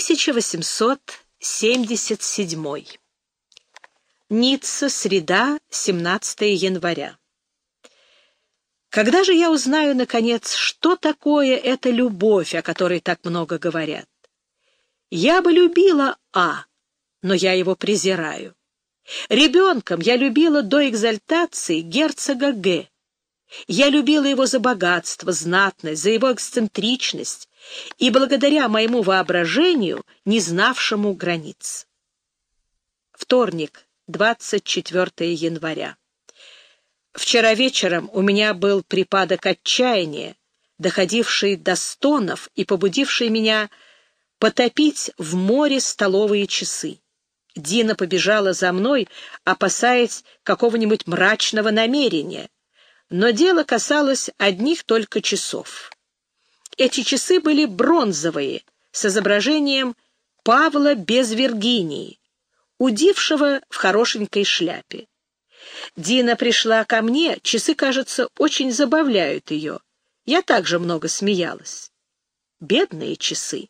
1877. Ницца, среда, 17 января. Когда же я узнаю, наконец, что такое эта любовь, о которой так много говорят? Я бы любила А, но я его презираю. Ребенком я любила до экзальтации герцога Г. Я любила его за богатство, знатность, за его эксцентричность и благодаря моему воображению, не знавшему границ. Вторник, 24 января. Вчера вечером у меня был припадок отчаяния, доходивший до стонов и побудивший меня потопить в море столовые часы. Дина побежала за мной, опасаясь какого-нибудь мрачного намерения, но дело касалось одних только часов. Эти часы были бронзовые, с изображением Павла без Виргинии, удившего в хорошенькой шляпе. Дина пришла ко мне, часы, кажется, очень забавляют ее. Я также много смеялась. Бедные часы.